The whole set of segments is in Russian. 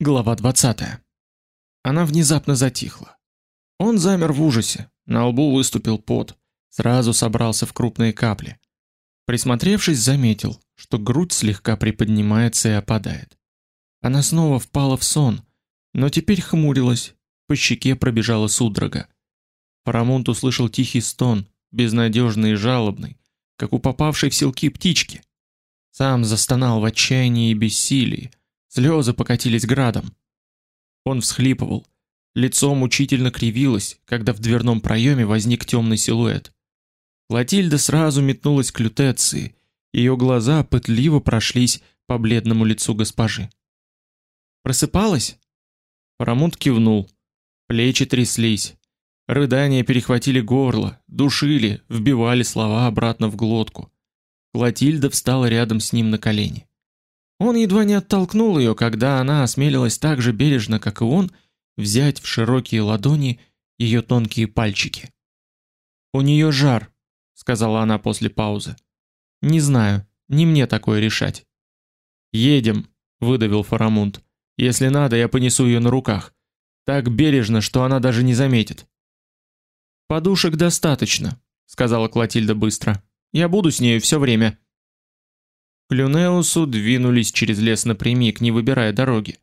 Глава 20. Она внезапно затихла. Он замер в ужасе. На лбу выступил пот, сразу собрался в крупные капли. Присмотревшись, заметил, что грудь слегка приподнимается и опадает. Она снова впала в сон, но теперь хмурилась, по щеке пробежала судорога. Парамонт услышал тихий стон, безнадежный и жалобный, как у попавшей в селки птички. Сам застонал в отчаянии и бессилии, Слезы покатились градом. Он всхлипывал. Лицо мучительно кривилось, когда в дверном проеме возник темный силуэт. Латильда сразу метнулась к лютеции. Ее глаза пытливо прошлись по бледному лицу госпожи. Просыпалась? Парамонт кивнул. Плечи тряслись. Рыдания перехватили горло, душили, вбивали слова обратно в глотку. Латильда встала рядом с ним на колени. Он едва не оттолкнул ее, когда она осмелилась так же бережно, как и он, взять в широкие ладони ее тонкие пальчики. У нее жар, сказала она после паузы. Не знаю, не мне такое решать. Едем, выдавил Фарамунд. Если надо, я понесу ее на руках, так бережно, что она даже не заметит. Подушек достаточно, сказала Клотильда быстро. Я буду с ней все время. К Люнеусу двинулись через лес напрямик, не выбирая дороги.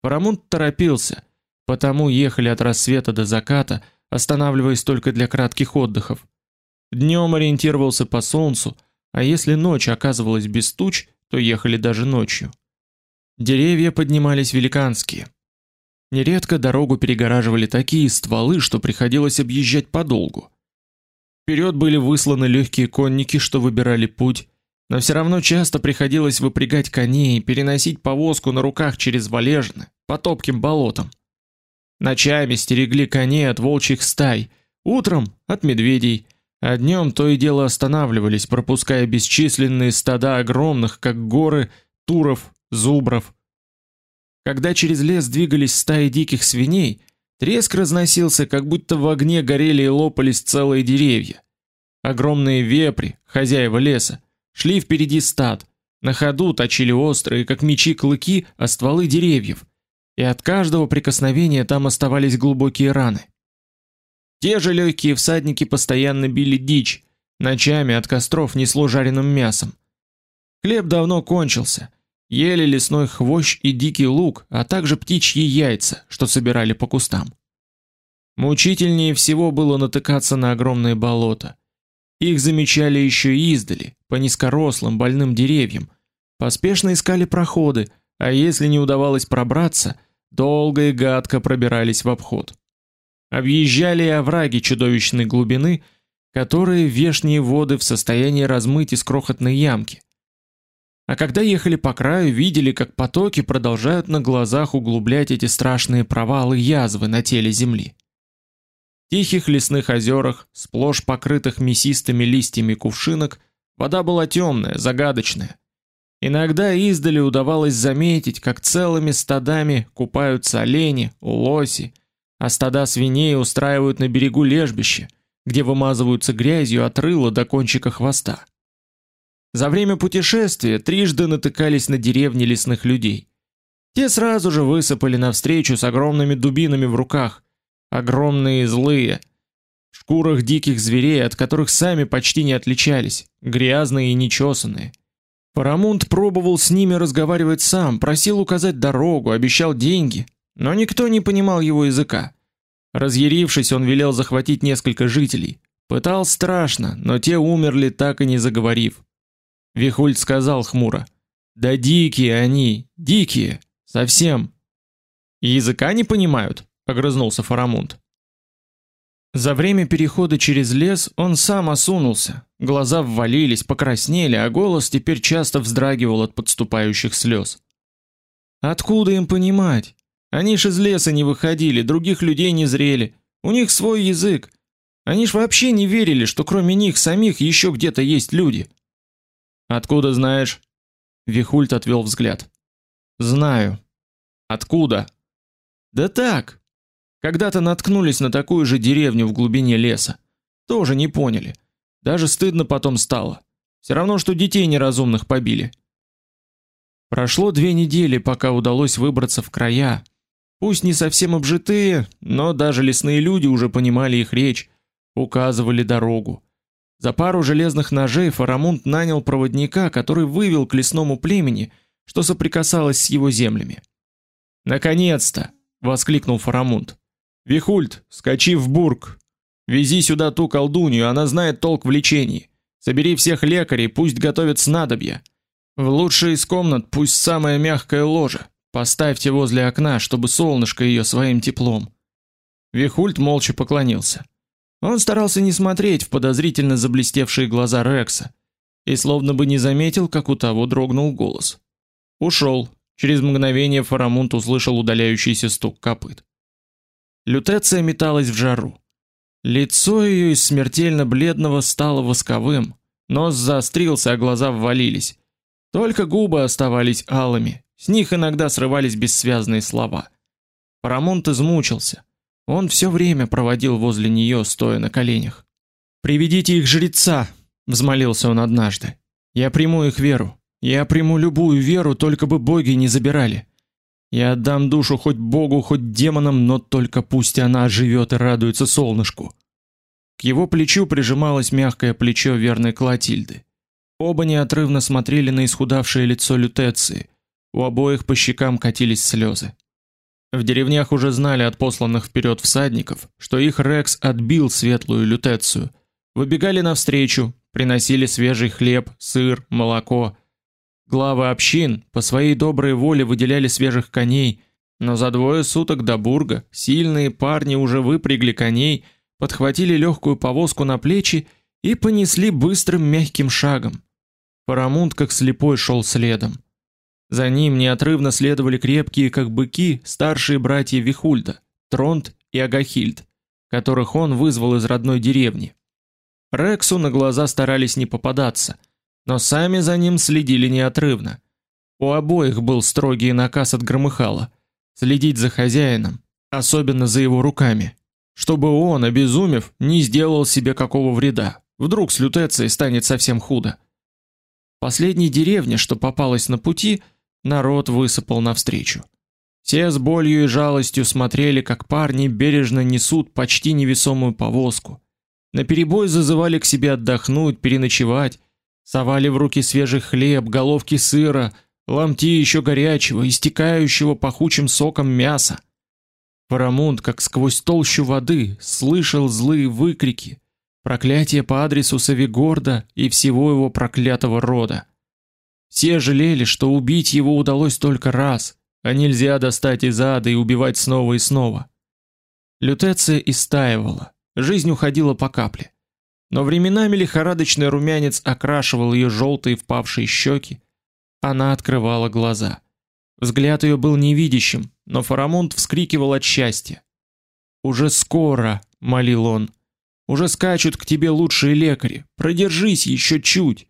Парамонт торопился, потому ехали от рассвета до заката, останавливаясь только для кратких отдыхов. Днем ориентировался по солнцу, а если ночь оказывалась без туч, то ехали даже ночью. Деревья поднимались великанские. Нередко дорогу перегораживали такие стволы, что приходилось объезжать подолгу. Вперед были высланы легкие конники, что выбирали путь, но все равно часто приходилось выпрягать коней и переносить повозку на руках через валежны, по топким болотам. Ночами стерегли коней от волчьих стай, утром от медведей, а днем то и дело останавливались, пропуская бесчисленные стада огромных, как горы, туров, зубров. Когда через лес двигались стаи диких свиней, треск разносился, как будто в огне горели и лопались целые деревья. Огромные вепри, хозяева леса, шли впереди стад, на ходу точили острые, как мечи, клыки о стволы деревьев, и от каждого прикосновения там оставались глубокие раны. Те же легкие всадники постоянно били дичь, ночами от костров несло жареным мясом. Хлеб давно кончился. Ели лесной хвощ и дикий лук, а также птичьи яйца, что собирали по кустам. Мучительнее всего было натыкаться на огромные болота. Их замечали еще издали, по низкорослым больным деревьям. Поспешно искали проходы, а если не удавалось пробраться, долго и гадко пробирались в обход. Объезжали и овраги чудовищной глубины, которые вешние воды в состоянии размыть из крохотной ямки. А когда ехали по краю, видели, как потоки продолжают на глазах углублять эти страшные провалы язвы на теле земли тихих лесных озерах, сплошь покрытых мясистыми листьями кувшинок, вода была темная, загадочная. Иногда издали удавалось заметить, как целыми стадами купаются олени, лоси, а стада свиней устраивают на берегу лежбище, где вымазываются грязью от рыла до кончика хвоста. За время путешествия трижды натыкались на деревни лесных людей. Те сразу же высыпали навстречу с огромными дубинами в руках, огромные и злые, в шкурах диких зверей, от которых сами почти не отличались, грязные и нечесанные. Парамунд пробовал с ними разговаривать сам, просил указать дорогу, обещал деньги, но никто не понимал его языка. Разъярившись, он велел захватить несколько жителей. Пытал страшно, но те умерли так и не заговорив. Вихульд сказал хмуро: "Да дикие они, дикие, совсем. Языка не понимают" огрызнулся Фарамунд. За время перехода через лес он сам осунулся, глаза ввалились, покраснели, а голос теперь часто вздрагивал от подступающих слез. Откуда им понимать? Они ж из леса не выходили, других людей не зрели. У них свой язык. Они ж вообще не верили, что кроме них самих еще где-то есть люди. Откуда знаешь? Вихульт отвел взгляд. Знаю. Откуда? Да так, когда-то наткнулись на такую же деревню в глубине леса. Тоже не поняли. Даже стыдно потом стало. Все равно что детей неразумных побили. Прошло две недели, пока удалось выбраться в края, пусть не совсем обжитые, но даже лесные люди уже понимали их речь, указывали дорогу. За пару железных ножей Фарамунд нанял проводника, который вывел к лесному племени, что соприкасалось с его землями. Наконец-то, воскликнул Фарамунд. Вихульт, скачи в бург. Вези сюда ту колдунью, она знает толк в лечении. Собери всех лекарей, пусть готовят снадобья. В лучшей из комнат пусть самое мягкое ложе. Поставьте возле окна, чтобы солнышко ее своим теплом. Вихульт молча поклонился. Он старался не смотреть в подозрительно заблестевшие глаза Рекса и словно бы не заметил, как у того дрогнул голос. Ушел. Через мгновение Фарамунд услышал удаляющийся стук копыт. Лютеция металась в жару. Лицо ее из смертельно бледного стало восковым, нос заострился, а глаза ввалились. Только губы оставались алыми, с них иногда срывались бессвязные слова. Фарамунд измучился. Он все время проводил возле нее, стоя на коленях. Приведите их жреца, взмолился он однажды. Я приму их веру. Я приму любую веру, только бы боги не забирали. Я отдам душу хоть богу, хоть демонам, но только пусть она живет и радуется солнышку. К его плечу прижималось мягкое плечо верной Клотильды. Оба неотрывно смотрели на исхудавшее лицо Лютеции. У обоих по щекам катились слезы. В деревнях уже знали от посланных вперед всадников, что их Рекс отбил светлую лютецию. Выбегали навстречу, приносили свежий хлеб, сыр, молоко. Главы общин по своей доброй воле выделяли свежих коней, но за двое суток до Бурга сильные парни уже выпрягли коней, подхватили легкую повозку на плечи и понесли быстрым мягким шагом. Парамунд как слепой шел следом. За ним неотрывно следовали крепкие, как быки, старшие братья Вихульда, Тронт и Агахильд, которых он вызвал из родной деревни. Рексу на глаза старались не попадаться, но сами за ним следили неотрывно. У обоих был строгий наказ от Громыхала следить за хозяином, особенно за его руками, чтобы он, обезумев, не сделал себе какого вреда. Вдруг с лютецией станет совсем худо. Последняя деревня, что попалась на пути, народ высыпал навстречу. Все с болью и жалостью смотрели, как парни бережно несут почти невесомую повозку. На перебой зазывали к себе отдохнуть, переночевать, совали в руки свежий хлеб, головки сыра, ломти еще горячего, истекающего пахучим соком мяса. Парамунд, как сквозь толщу воды, слышал злые выкрики, проклятия по адресу Савигорда и всего его проклятого рода. Все жалели, что убить его удалось только раз, а нельзя достать из ада и убивать снова и снова. Лютеция истаивала, жизнь уходила по капле. Но временами лихорадочный румянец окрашивал ее желтые впавшие щеки. Она открывала глаза. Взгляд ее был невидящим, но Фарамунд вскрикивал от счастья. Уже скоро, молил он. Уже скачут к тебе лучшие лекари. Продержись еще чуть.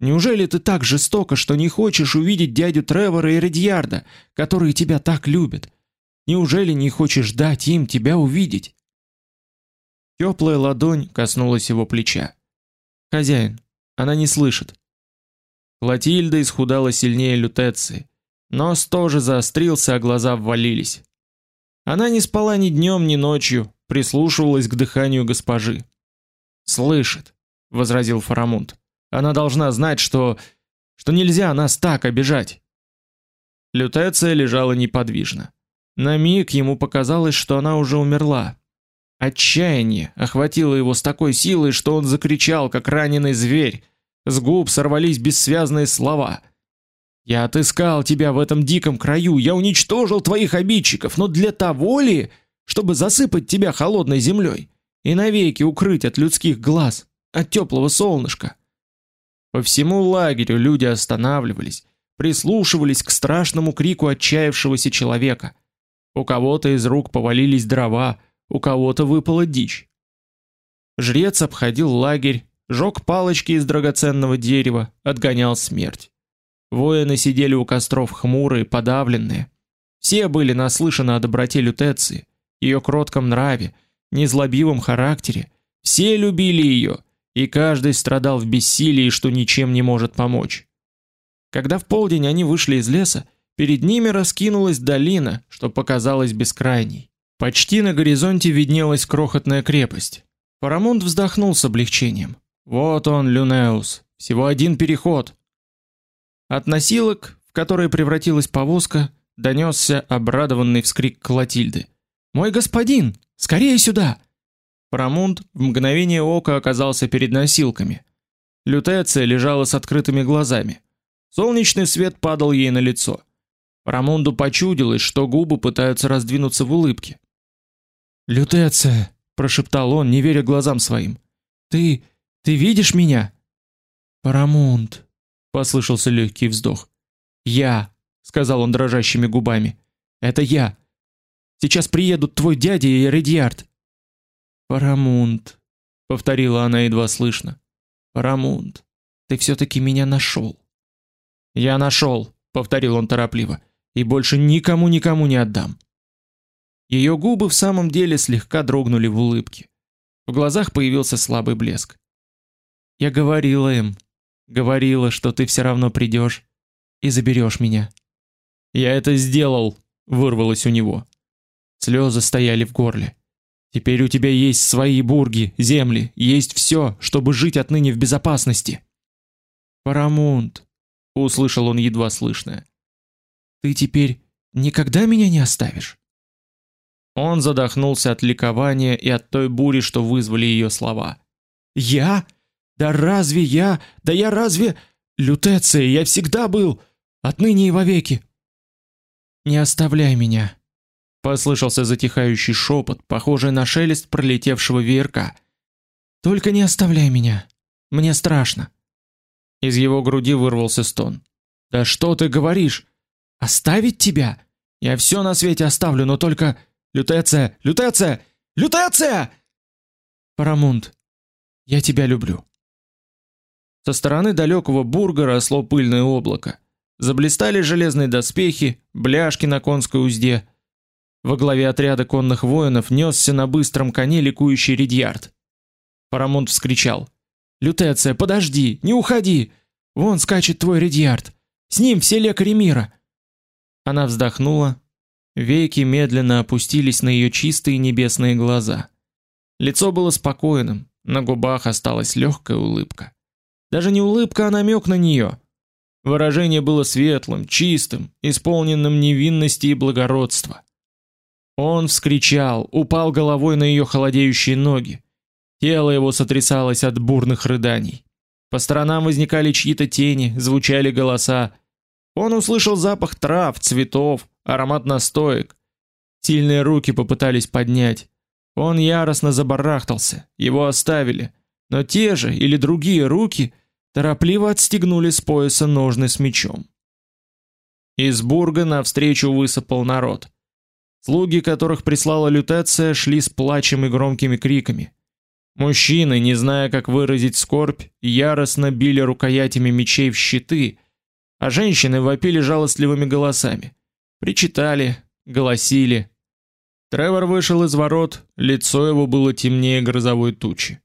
Неужели ты так жестоко, что не хочешь увидеть дядю Тревора и Редьярда, которые тебя так любят? Неужели не хочешь дать им тебя увидеть? Теплая ладонь коснулась его плеча. Хозяин, она не слышит. Клотильда исхудала сильнее Лютеции. Нос тоже заострился, а глаза ввалились. Она не спала ни днем, ни ночью, прислушивалась к дыханию госпожи. "Слышит", возразил Фарамунд. Она должна знать, что что нельзя нас так обижать. Лютеция лежала неподвижно. На миг ему показалось, что она уже умерла. Отчаяние охватило его с такой силой, что он закричал, как раненый зверь. С губ сорвались бессвязные слова. Я отыскал тебя в этом диком краю, я уничтожил твоих обидчиков, но для того ли, чтобы засыпать тебя холодной землей и навеки укрыть от людских глаз, от теплого солнышка. По всему лагерю люди останавливались, прислушивались к страшному крику отчаявшегося человека. У кого-то из рук повалились дрова, у кого-то выпала дичь. Жрец обходил лагерь, жёг палочки из драгоценного дерева, отгонял смерть. Воины сидели у костров хмурые, подавленные. Все были наслышаны о доброте Лютеции, ее кротком нраве, незлобивом характере. Все любили ее, и каждый страдал в бессилии, что ничем не может помочь. Когда в полдень они вышли из леса, перед ними раскинулась долина, что показалась бескрайней. Почти на горизонте виднелась крохотная крепость. Парамонт вздохнул с облегчением. Вот он, Люнеус. Всего один переход. От носилок, в которые превратилась повозка, донесся обрадованный вскрик Клотильды. "Мой господин, скорее сюда!" Парамунд в мгновение ока оказался перед носилками. Лютеция лежала с открытыми глазами. Солнечный свет падал ей на лицо. Парамунду почудилось, что губы пытаются раздвинуться в улыбке. "Лютеция", прошептал он, не веря глазам своим. "Ты, ты видишь меня?" "Парамунд", послышался легкий вздох. "Я", сказал он дрожащими губами. "Это я. Сейчас приедут твой дядя и Редьярд. Парамунд, повторила она едва слышно. Парамунд, ты все таки меня нашел. Я нашел, повторил он торопливо. И больше никому никому не отдам. Ее губы в самом деле слегка дрогнули в улыбке. В глазах появился слабый блеск. Я говорила им, говорила, что ты все равно придешь и заберешь меня. Я это сделал, вырвалось у него. Слезы стояли в горле. Теперь у тебя есть свои бурги, земли, есть все, чтобы жить отныне в безопасности. Парамунд, услышал он едва слышно. Ты теперь никогда меня не оставишь. Он задохнулся от ликования и от той бури, что вызвали ее слова. Я? Да разве я? Да я разве Лютеция, я всегда был, отныне и вовеки. Не оставляй меня, Послышался затихающий шепот, похожий на шелест пролетевшего веерка. Только не оставляй меня. Мне страшно. Из его груди вырвался стон. Да что ты говоришь? Оставить тебя? Я все на свете оставлю, но только Лютеция, Лютеция, Лютеция! Парамунд, я тебя люблю. Со стороны далекого бурга росло пыльное облако. Заблистали железные доспехи, бляшки на конской узде. Во главе отряда конных воинов несся на быстром коне ликующий Редьярд. Парамонт вскричал: "Лютеция, подожди, не уходи! Вон скачет твой Редьярд. С ним все лекари мира". Она вздохнула, веки медленно опустились на ее чистые небесные глаза. Лицо было спокойным, на губах осталась легкая улыбка. Даже не улыбка, а намек на нее. Выражение было светлым, чистым, исполненным невинности и благородства. Он вскричал, упал головой на ее холодеющие ноги. Тело его сотрясалось от бурных рыданий. По сторонам возникали чьи-то тени, звучали голоса. Он услышал запах трав, цветов, аромат настоек. Сильные руки попытались поднять. Он яростно забарахтался, его оставили, но те же или другие руки торопливо отстегнули с пояса ножны с мечом. Из бурга навстречу высыпал народ. Слуги, которых прислала лютеция, шли с плачем и громкими криками. Мужчины, не зная, как выразить скорбь, яростно били рукоятями мечей в щиты, а женщины вопили жалостливыми голосами. Причитали, голосили. Тревор вышел из ворот, лицо его было темнее грозовой тучи.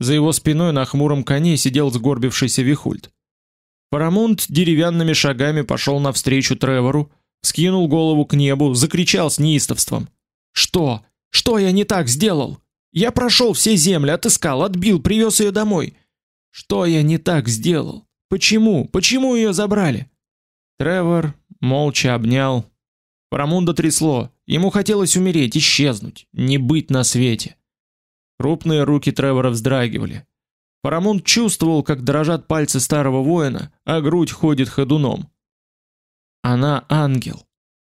За его спиной на хмуром коне сидел сгорбившийся Вихульд. Парамунд деревянными шагами пошел навстречу Тревору, скинул голову к небу, закричал с неистовством: "Что? Что я не так сделал? Я прошел все земли, отыскал, отбил, привез ее домой. Что я не так сделал? Почему? Почему ее забрали?" Тревор молча обнял. Парамунда трясло, ему хотелось умереть, исчезнуть, не быть на свете. Крупные руки Тревора вздрагивали. Парамунд чувствовал, как дрожат пальцы старого воина, а грудь ходит ходуном. Она ангел.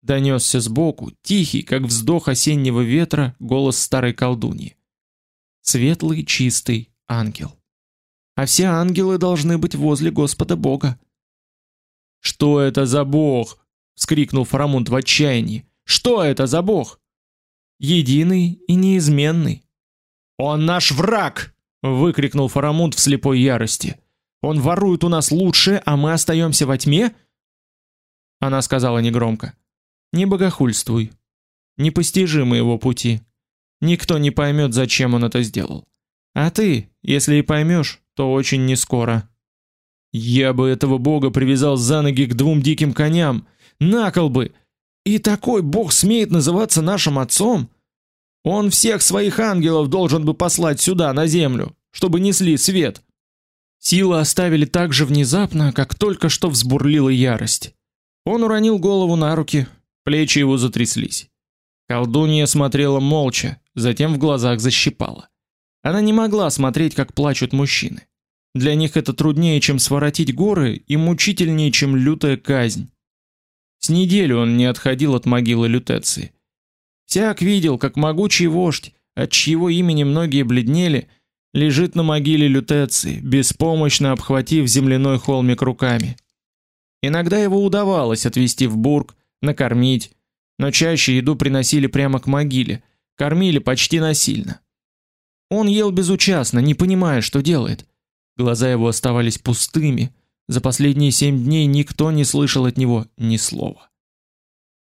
Донесся сбоку, тихий, как вздох осеннего ветра, голос старой колдуньи. Светлый, чистый ангел. А все ангелы должны быть возле Господа Бога. Что это за бог? вскрикнул Фарамунд в отчаянии. Что это за бог? Единый и неизменный. Он наш враг, выкрикнул Фарамунд в слепой ярости. Он ворует у нас лучшее, а мы остаемся во тьме? Она сказала негромко: "Не богохульствуй. Непостижимы его пути. Никто не поймет, зачем он это сделал. А ты, если и поймешь, то очень не скоро". Я бы этого бога привязал за ноги к двум диким коням, на кол бы. И такой бог смеет называться нашим отцом? Он всех своих ангелов должен бы послать сюда, на землю, чтобы несли свет. Силы оставили так же внезапно, как только что взбурлила ярость. Он уронил голову на руки, плечи его затряслись. Колдунья смотрела молча, затем в глазах защипала. Она не могла смотреть, как плачут мужчины. Для них это труднее, чем своротить горы, и мучительнее, чем лютая казнь. С неделю он не отходил от могилы Лютеции. Всяк видел, как могучий вождь, от чьего имени многие бледнели, лежит на могиле Лютеции, беспомощно обхватив земляной холмик руками. Иногда его удавалось отвезти в бург, накормить, но чаще еду приносили прямо к могиле, кормили почти насильно. Он ел безучастно, не понимая, что делает. Глаза его оставались пустыми. За последние семь дней никто не слышал от него ни слова.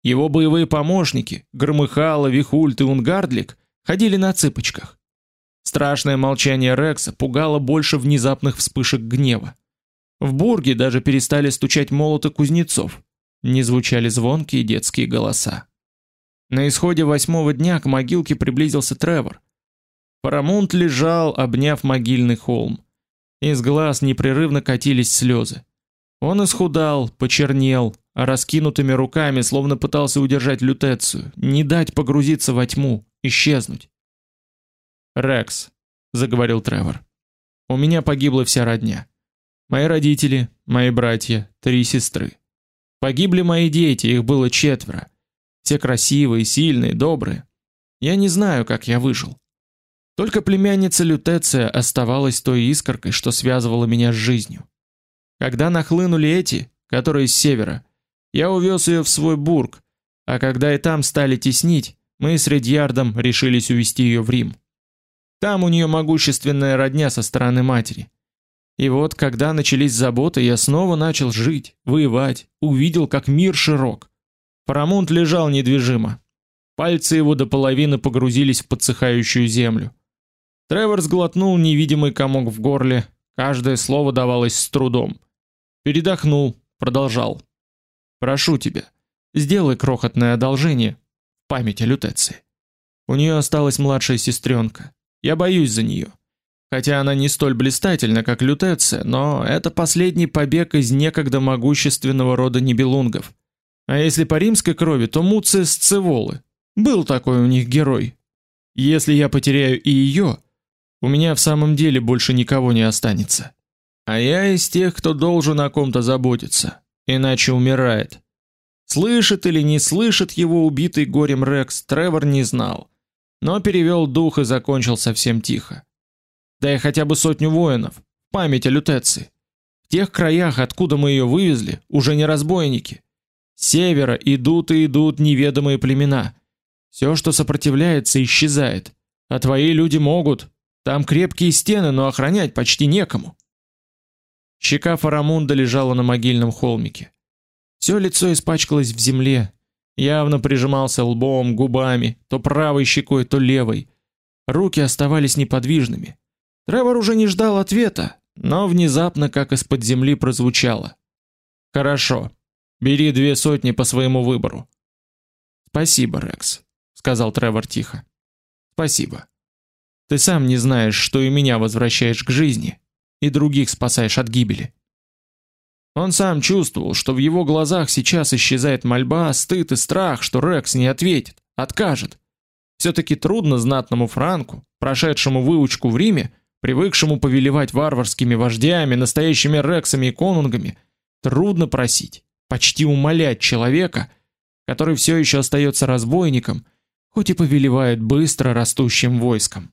Его боевые помощники, Громыхало, Вихульт и Унгардлик, ходили на цыпочках. Страшное молчание Рекса пугало больше внезапных вспышек гнева. В бурге даже перестали стучать молоты кузнецов. Не звучали звонкие детские голоса. На исходе восьмого дня к могилке приблизился Тревор. Парамунт лежал, обняв могильный холм. Из глаз непрерывно катились слезы. Он исхудал, почернел, а раскинутыми руками словно пытался удержать лютецию, не дать погрузиться во тьму, исчезнуть. "Рекс", заговорил Тревор. "У меня погибла вся родня. Мои родители, мои братья, три сестры. Погибли мои дети, их было четверо. Все красивые, сильные, добрые. Я не знаю, как я выжил. Только племянница Лютеция оставалась той искоркой, что связывала меня с жизнью. Когда нахлынули эти, которые с севера, я увез ее в свой бург, а когда и там стали теснить, мы с Редьярдом решились увезти ее в Рим. Там у нее могущественная родня со стороны матери. И вот, когда начались заботы, я снова начал жить, воевать, увидел, как мир широк. Парамонт лежал недвижимо. Пальцы его до половины погрузились в подсыхающую землю. Тревор сглотнул невидимый комок в горле, каждое слово давалось с трудом. Передохнул, продолжал. Прошу тебя, сделай крохотное одолжение в память о Лютеции. У нее осталась младшая сестренка. Я боюсь за нее. Хотя она не столь блистательна, как Лютеция, но это последний побег из некогда могущественного рода нибелунгов. А если по римской крови, то Муция Сцеволы. Был такой у них герой. Если я потеряю и ее, у меня в самом деле больше никого не останется. А я из тех, кто должен о ком-то заботиться, иначе умирает. Слышит или не слышит его убитый горем Рекс, Тревор не знал, но перевел дух и закончил совсем тихо. Да и хотя бы сотню воинов, память о лютеции. В тех краях, откуда мы ее вывезли, уже не разбойники. С севера идут и идут неведомые племена. Все, что сопротивляется, исчезает. А твои люди могут, там крепкие стены, но охранять почти некому. Щека Фарамунда лежала на могильном холмике. Все лицо испачкалось в земле, явно прижимался лбом, губами, то правой щекой, то левой. Руки оставались неподвижными. Тревор уже не ждал ответа, но внезапно, как из-под земли прозвучало: "Хорошо. Бери две сотни по своему выбору". "Спасибо, Рекс", сказал Тревор тихо. "Спасибо". Ты сам не знаешь, что и меня возвращаешь к жизни, и других спасаешь от гибели. Он сам чувствовал, что в его глазах сейчас исчезает мольба, стыд и страх, что Рекс не ответит, откажет. все таки трудно знатному франку, прошедшему выучку в Риме, привыкшему повелевать варварскими вождями, настоящими рексами и конунгами, трудно просить, почти умолять человека, который все еще остается разбойником, хоть и повелевает быстро растущим войском.